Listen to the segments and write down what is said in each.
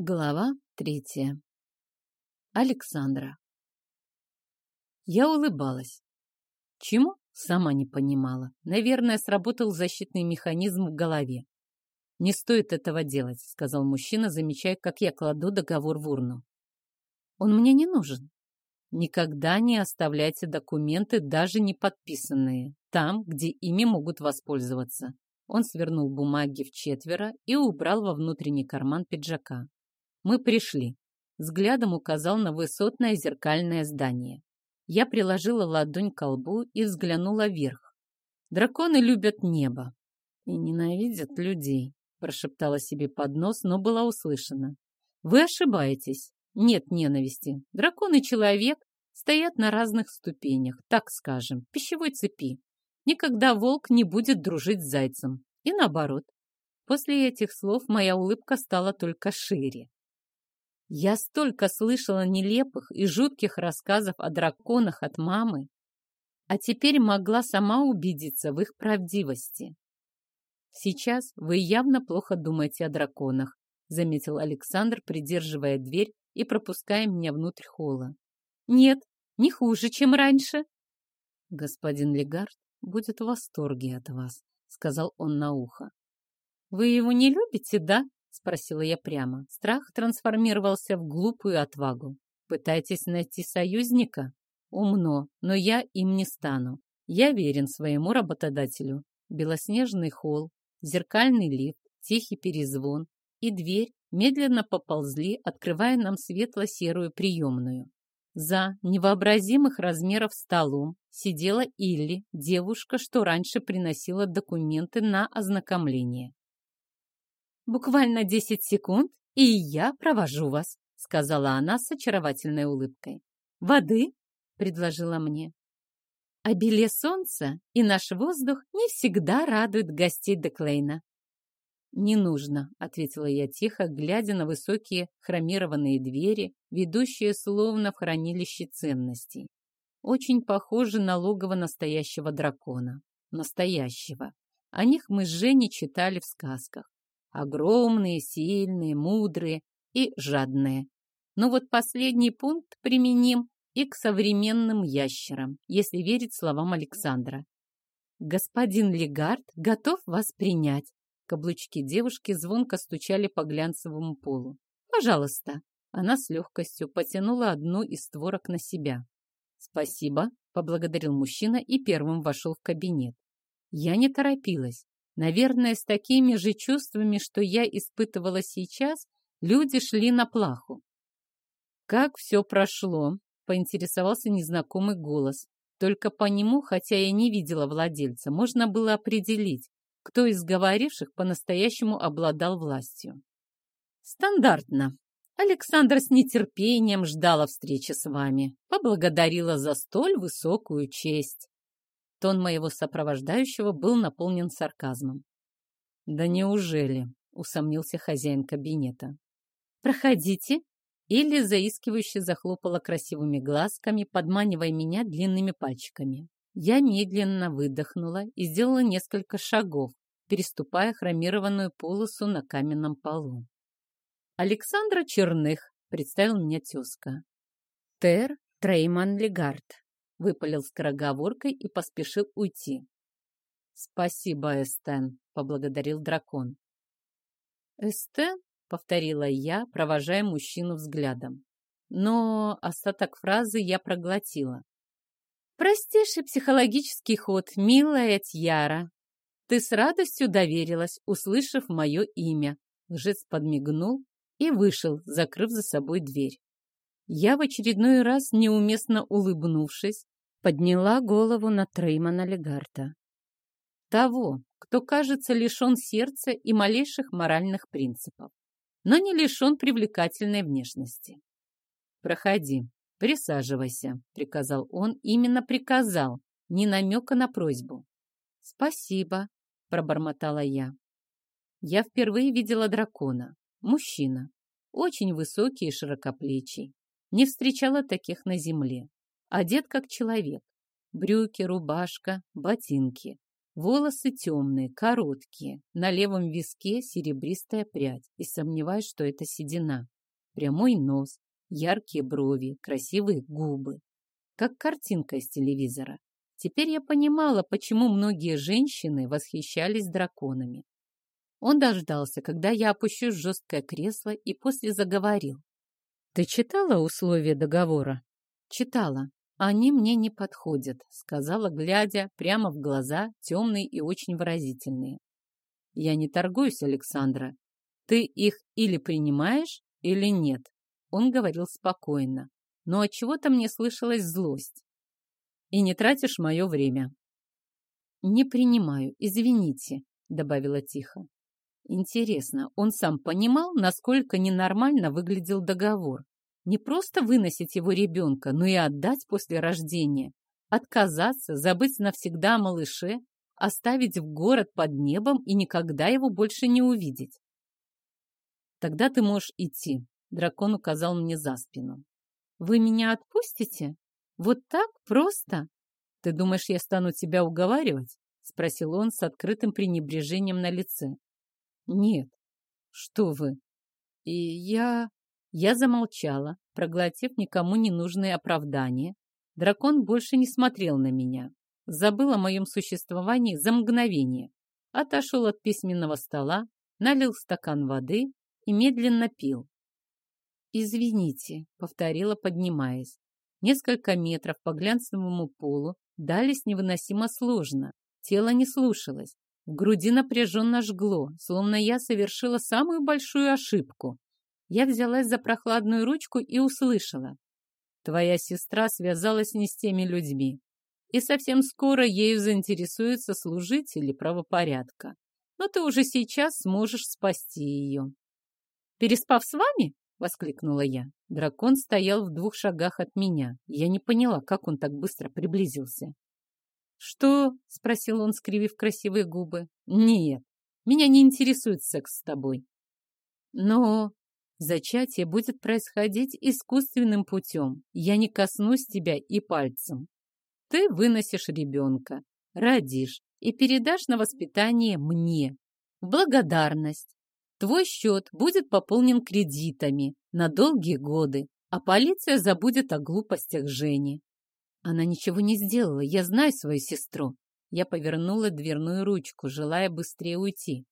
Глава третья. Александра. Я улыбалась. Чему? Сама не понимала. Наверное, сработал защитный механизм в голове. «Не стоит этого делать», — сказал мужчина, замечая, как я кладу договор в урну. «Он мне не нужен. Никогда не оставляйте документы, даже не подписанные, там, где ими могут воспользоваться». Он свернул бумаги в четверо и убрал во внутренний карман пиджака. Мы пришли. Взглядом указал на высотное зеркальное здание. Я приложила ладонь к колбу и взглянула вверх. Драконы любят небо и ненавидят людей, прошептала себе под нос, но была услышана. Вы ошибаетесь. Нет ненависти. Дракон и человек стоят на разных ступенях, так скажем, пищевой цепи. Никогда волк не будет дружить с зайцем. И наоборот. После этих слов моя улыбка стала только шире. Я столько слышала нелепых и жутких рассказов о драконах от мамы, а теперь могла сама убедиться в их правдивости. «Сейчас вы явно плохо думаете о драконах», заметил Александр, придерживая дверь и пропуская меня внутрь холла. «Нет, не хуже, чем раньше». «Господин Легард будет в восторге от вас», сказал он на ухо. «Вы его не любите, да?» Спросила я прямо. Страх трансформировался в глупую отвагу. Пытаетесь найти союзника? Умно, но я им не стану. Я верен своему работодателю. Белоснежный холл, зеркальный лифт, тихий перезвон и дверь медленно поползли, открывая нам светло-серую приемную. За невообразимых размеров столом сидела Илли, девушка, что раньше приносила документы на ознакомление. «Буквально десять секунд, и я провожу вас», — сказала она с очаровательной улыбкой. «Воды?» — предложила мне. Обилие солнца и наш воздух не всегда радуют гостей Деклейна. «Не нужно», — ответила я тихо, глядя на высокие хромированные двери, ведущие словно в хранилище ценностей. Очень похожи на логово настоящего дракона. Настоящего. О них мы с Женей читали в сказках. Огромные, сильные, мудрые и жадные. Но вот последний пункт применим и к современным ящерам, если верить словам Александра. «Господин Легард готов вас принять». Каблучки девушки звонко стучали по глянцевому полу. «Пожалуйста». Она с легкостью потянула одну из створок на себя. «Спасибо», — поблагодарил мужчина и первым вошел в кабинет. Я не торопилась. Наверное, с такими же чувствами, что я испытывала сейчас, люди шли на плаху. «Как все прошло?» — поинтересовался незнакомый голос. Только по нему, хотя я не видела владельца, можно было определить, кто из говоривших по-настоящему обладал властью. «Стандартно. Александра с нетерпением ждала встречи с вами, поблагодарила за столь высокую честь. Тон моего сопровождающего был наполнен сарказмом. «Да неужели?» — усомнился хозяин кабинета. «Проходите!» Или заискивающе захлопала красивыми глазками, подманивая меня длинными пальчиками. Я медленно выдохнула и сделала несколько шагов, переступая хромированную полосу на каменном полу. «Александра Черных», — представил меня тезка. «Тер Трейман Легард», — выпалил скороговоркой и поспешил уйти. «Спасибо, Эстен», — поблагодарил дракон. «Эстен?» — повторила я, провожая мужчину взглядом. Но остаток фразы я проглотила. «Простейший психологический ход, милая Тьяра. Ты с радостью доверилась, услышав мое имя». Лжец подмигнул и вышел, закрыв за собой дверь. Я в очередной раз, неуместно улыбнувшись, подняла голову на Треймана Легарта. Того, кто кажется лишен сердца и малейших моральных принципов, но не лишен привлекательной внешности. «Проходи, присаживайся», — приказал он, именно приказал, не намека на просьбу. «Спасибо», — пробормотала я. Я впервые видела дракона, мужчина, очень высокий и широкоплечий. Не встречала таких на земле. Одет как человек. Брюки, рубашка, ботинки. Волосы темные, короткие, на левом виске серебристая прядь, и сомневаюсь, что это седина. Прямой нос, яркие брови, красивые губы. Как картинка из телевизора. Теперь я понимала, почему многие женщины восхищались драконами. Он дождался, когда я опущусь в жесткое кресло, и после заговорил. «Ты читала условия договора?» «Читала. Они мне не подходят», — сказала, глядя прямо в глаза, темные и очень выразительные. «Я не торгуюсь, Александра. Ты их или принимаешь, или нет». Он говорил спокойно, но от чего то мне слышалась злость. «И не тратишь мое время». «Не принимаю, извините», — добавила тихо. Интересно, он сам понимал, насколько ненормально выглядел договор? Не просто выносить его ребенка, но и отдать после рождения. Отказаться, забыть навсегда о малыше, оставить в город под небом и никогда его больше не увидеть. Тогда ты можешь идти. Дракон указал мне за спину. Вы меня отпустите? Вот так просто? Ты думаешь, я стану тебя уговаривать? Спросил он с открытым пренебрежением на лице. Нет. Что вы? И я... Я замолчала, проглотив никому не нужные оправдания. Дракон больше не смотрел на меня. Забыл о моем существовании за мгновение. Отошел от письменного стола, налил стакан воды и медленно пил. «Извините», — повторила, поднимаясь. Несколько метров по глянцевому полу дались невыносимо сложно. Тело не слушалось. В груди напряженно жгло, словно я совершила самую большую ошибку. Я взялась за прохладную ручку и услышала. Твоя сестра связалась не с теми людьми. И совсем скоро ею заинтересуются служители правопорядка. Но ты уже сейчас сможешь спасти ее. «Переспав с вами?» — воскликнула я. Дракон стоял в двух шагах от меня. Я не поняла, как он так быстро приблизился. «Что?» — спросил он, скривив красивые губы. «Нет, меня не интересует секс с тобой». «Но зачатие будет происходить искусственным путем. Я не коснусь тебя и пальцем. Ты выносишь ребенка, родишь и передашь на воспитание мне. Благодарность. Твой счет будет пополнен кредитами на долгие годы, а полиция забудет о глупостях Жени. Она ничего не сделала, я знаю свою сестру. Я повернула дверную ручку, желая быстрее уйти.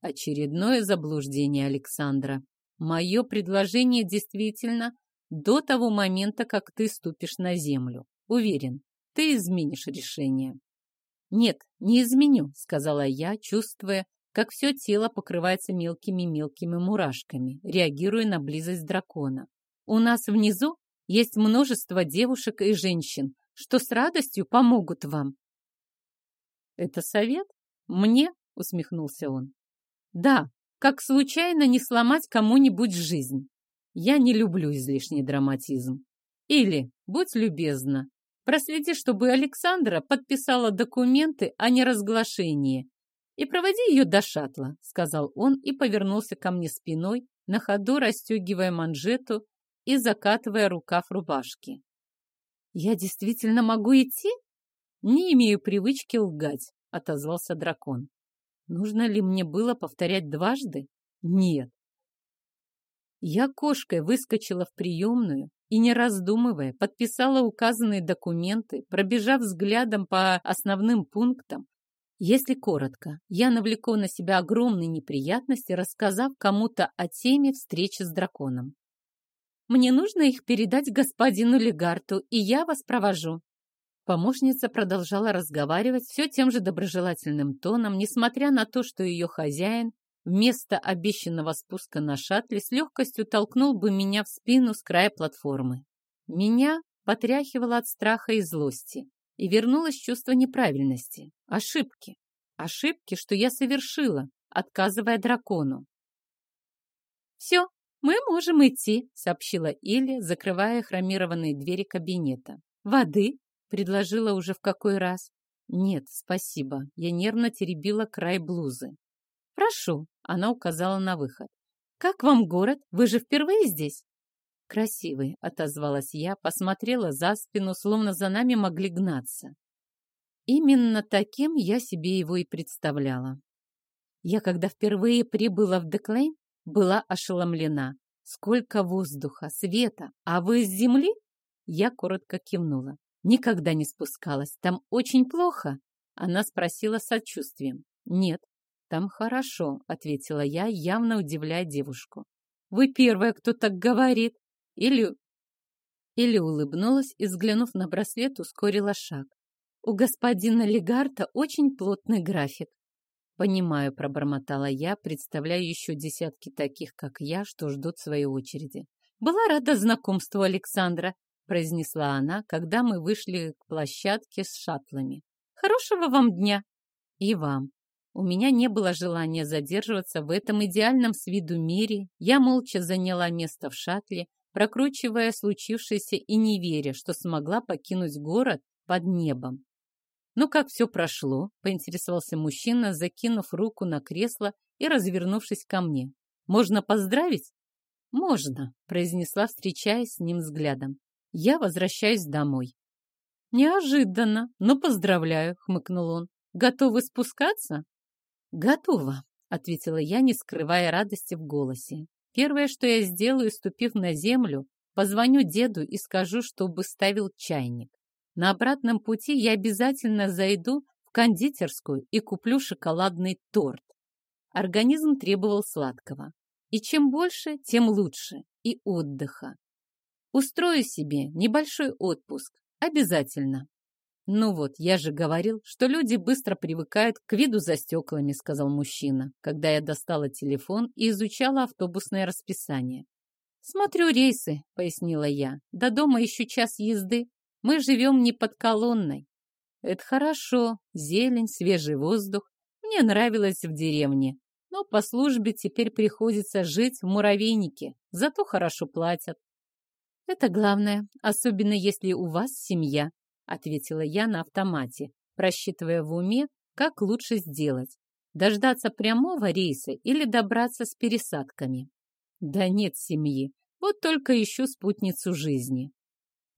Очередное заблуждение Александра. Мое предложение действительно до того момента, как ты ступишь на землю. Уверен, ты изменишь решение. Нет, не изменю, сказала я, чувствуя, как все тело покрывается мелкими-мелкими мурашками, реагируя на близость дракона. У нас внизу есть множество девушек и женщин, что с радостью помогут вам. Это совет? Мне? Усмехнулся он. Да, как случайно не сломать кому-нибудь жизнь. Я не люблю излишний драматизм. Или, будь любезна, проследи, чтобы Александра подписала документы о неразглашении и проводи ее до шаттла, сказал он и повернулся ко мне спиной, на ходу расстегивая манжету и закатывая рукав рубашки. «Я действительно могу идти?» «Не имею привычки лгать», — отозвался дракон. «Нужно ли мне было повторять дважды? Нет». Я кошкой выскочила в приемную и, не раздумывая, подписала указанные документы, пробежав взглядом по основным пунктам. Если коротко, я навлеку на себя огромные неприятности, рассказав кому-то о теме встречи с драконом. Мне нужно их передать господину Легарту, и я вас провожу». Помощница продолжала разговаривать все тем же доброжелательным тоном, несмотря на то, что ее хозяин вместо обещанного спуска на шаттле с легкостью толкнул бы меня в спину с края платформы. Меня потряхивало от страха и злости, и вернулось чувство неправильности, ошибки. Ошибки, что я совершила, отказывая дракону. «Все, «Мы можем идти», — сообщила Илья, закрывая хромированные двери кабинета. «Воды?» — предложила уже в какой раз. «Нет, спасибо». Я нервно теребила край блузы. «Прошу», — она указала на выход. «Как вам город? Вы же впервые здесь?» «Красивый», — отозвалась я, посмотрела за спину, словно за нами могли гнаться. Именно таким я себе его и представляла. Я, когда впервые прибыла в Деклейн, была ошеломлена. Сколько воздуха, света, а вы с земли? Я коротко кивнула. Никогда не спускалась. Там очень плохо? Она спросила с сочувствием. Нет, там хорошо, ответила я, явно удивляя девушку. Вы первая, кто так говорит. Или... Или улыбнулась и, взглянув на браслет, ускорила шаг. У господина Легарта очень плотный график. Понимаю, пробормотала я, представляя еще десятки таких, как я, что ждут своей очереди. Была рада знакомству Александра, произнесла она, когда мы вышли к площадке с шаттлами. Хорошего вам дня! И вам. У меня не было желания задерживаться в этом идеальном с виду мире. Я молча заняла место в шаттле, прокручивая случившееся и не веря, что смогла покинуть город под небом. «Ну, как все прошло?» — поинтересовался мужчина, закинув руку на кресло и развернувшись ко мне. «Можно поздравить?» «Можно», — произнесла, встречаясь с ним взглядом. «Я возвращаюсь домой». «Неожиданно, но поздравляю», — хмыкнул он. «Готовы спускаться?» «Готово», — ответила я, не скрывая радости в голосе. «Первое, что я сделаю, ступив на землю, позвоню деду и скажу, чтобы ставил чайник. На обратном пути я обязательно зайду в кондитерскую и куплю шоколадный торт. Организм требовал сладкого. И чем больше, тем лучше. И отдыха. Устрою себе небольшой отпуск. Обязательно. Ну вот, я же говорил, что люди быстро привыкают к виду за стеклами, сказал мужчина, когда я достала телефон и изучала автобусное расписание. «Смотрю рейсы», — пояснила я. «До дома еще час езды. Мы живем не под колонной. Это хорошо, зелень, свежий воздух. Мне нравилось в деревне, но по службе теперь приходится жить в муравейнике, зато хорошо платят. Это главное, особенно если у вас семья, ответила я на автомате, просчитывая в уме, как лучше сделать. Дождаться прямого рейса или добраться с пересадками? Да нет семьи, вот только ищу спутницу жизни.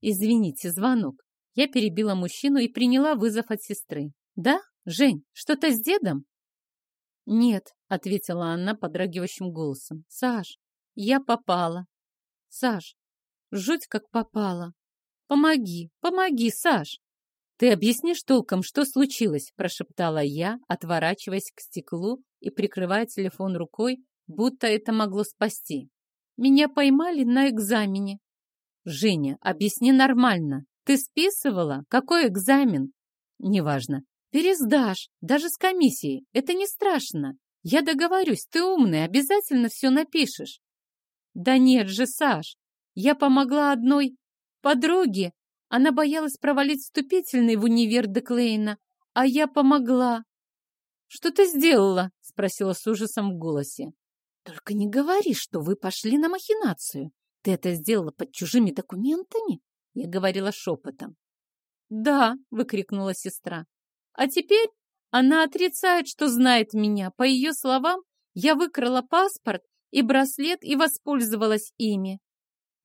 «Извините, звонок». Я перебила мужчину и приняла вызов от сестры. «Да? Жень, что-то с дедом?» «Нет», — ответила она подрагивающим голосом. «Саш, я попала». «Саш, жуть как попала. Помоги, помоги, Саш!» «Ты объяснишь толком, что случилось?» – прошептала я, отворачиваясь к стеклу и прикрывая телефон рукой, будто это могло спасти. «Меня поймали на экзамене. «Женя, объясни нормально. Ты списывала? Какой экзамен?» «Неважно. Пересдашь, даже с комиссией. Это не страшно. Я договорюсь, ты умный, обязательно все напишешь». «Да нет же, Саш, я помогла одной подруге. Она боялась провалить вступительный в универ Деклейна, а я помогла». «Что ты сделала?» — спросила с ужасом в голосе. «Только не говори, что вы пошли на махинацию. «Ты это сделала под чужими документами?» Я говорила шепотом. «Да!» — выкрикнула сестра. «А теперь она отрицает, что знает меня. По ее словам, я выкрала паспорт и браслет и воспользовалась ими».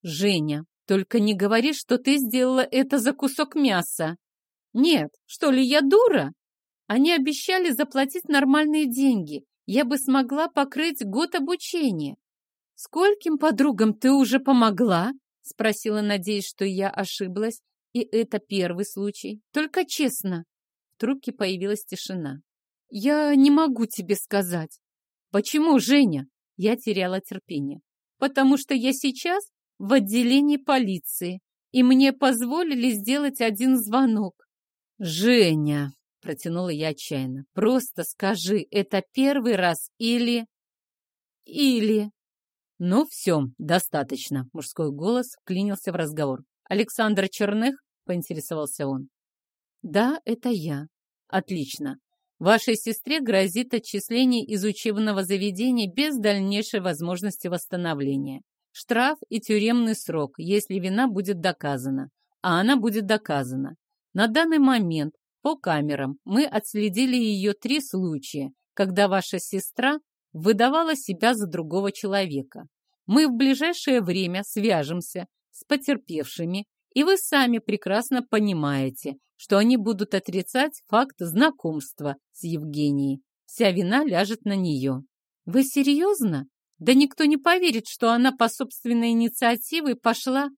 «Женя, только не говори, что ты сделала это за кусок мяса». «Нет, что ли, я дура?» Они обещали заплатить нормальные деньги. Я бы смогла покрыть год обучения. «Скольким подругам ты уже помогла?» — спросила, надеясь, что я ошиблась. И это первый случай. Только честно. В трубке появилась тишина. «Я не могу тебе сказать». «Почему, Женя?» Я теряла терпение. «Потому что я сейчас в отделении полиции, и мне позволили сделать один звонок». «Женя!» — протянула я отчаянно. «Просто скажи, это первый раз или...» «Или...» «Ну все, достаточно», — мужской голос вклинился в разговор. «Александр Черных?» — поинтересовался он. «Да, это я. Отлично. Вашей сестре грозит отчисление из учебного заведения без дальнейшей возможности восстановления. Штраф и тюремный срок, если вина будет доказана. А она будет доказана. На данный момент по камерам мы отследили ее три случая, когда ваша сестра выдавала себя за другого человека. Мы в ближайшее время свяжемся с потерпевшими И вы сами прекрасно понимаете, что они будут отрицать факт знакомства с Евгенией. Вся вина ляжет на нее. Вы серьезно? Да никто не поверит, что она по собственной инициативе пошла.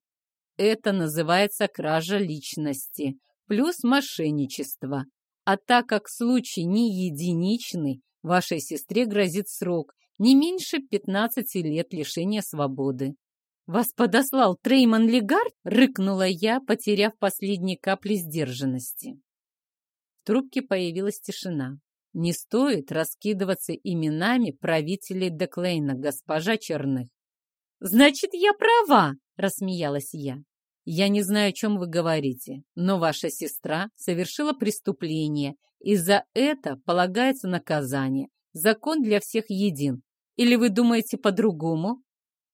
Это называется кража личности, плюс мошенничество. А так как случай не единичный, вашей сестре грозит срок не меньше 15 лет лишения свободы. «Вас подослал Трейман Легард?» — рыкнула я, потеряв последние капли сдержанности. В трубке появилась тишина. «Не стоит раскидываться именами правителей Деклейна, госпожа Черных». «Значит, я права!» — рассмеялась я. «Я не знаю, о чем вы говорите, но ваша сестра совершила преступление, и за это полагается наказание. Закон для всех един. Или вы думаете по-другому?»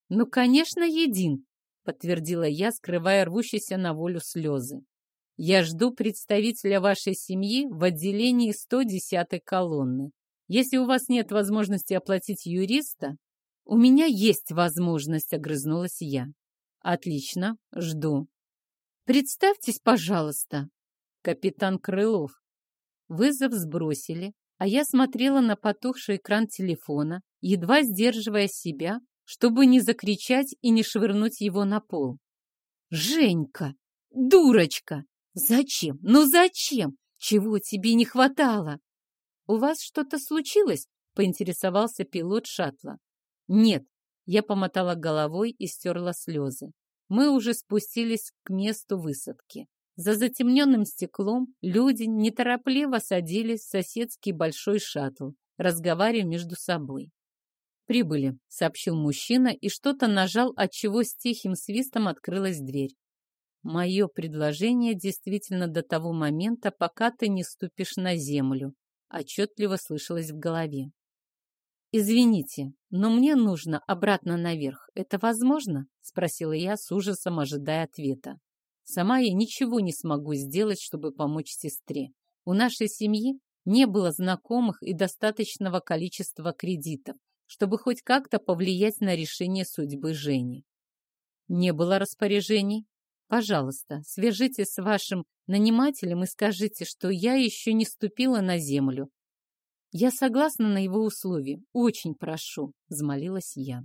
«Ну, конечно, един», — подтвердила я, скрывая рвущиеся на волю слезы. «Я жду представителя вашей семьи в отделении 110-й колонны. Если у вас нет возможности оплатить юриста...» «У меня есть возможность», — огрызнулась я. «Отлично, жду». «Представьтесь, пожалуйста». «Капитан Крылов». Вызов сбросили, а я смотрела на потухший экран телефона, едва сдерживая себя, чтобы не закричать и не швырнуть его на пол. «Женька! Дурочка! Зачем? Ну зачем? Чего тебе не хватало?» «У вас что-то случилось?» — поинтересовался пилот шаттла. «Нет», — я помотала головой и стерла слезы. Мы уже спустились к месту высадки. За затемненным стеклом люди неторопливо садились в соседский большой шаттл, разговаривая между собой. «Прибыли», — сообщил мужчина и что-то нажал, отчего с тихим свистом открылась дверь. «Мое предложение действительно до того момента, пока ты не ступишь на землю», — отчетливо слышалось в голове. «Извините, но мне нужно обратно наверх. Это возможно?» — спросила я с ужасом, ожидая ответа. Сама я ничего не смогу сделать, чтобы помочь сестре. У нашей семьи не было знакомых и достаточного количества кредитов, чтобы хоть как-то повлиять на решение судьбы Жени. Не было распоряжений? Пожалуйста, свяжитесь с вашим нанимателем и скажите, что я еще не ступила на землю. Я согласна на его условия. Очень прошу, взмолилась я.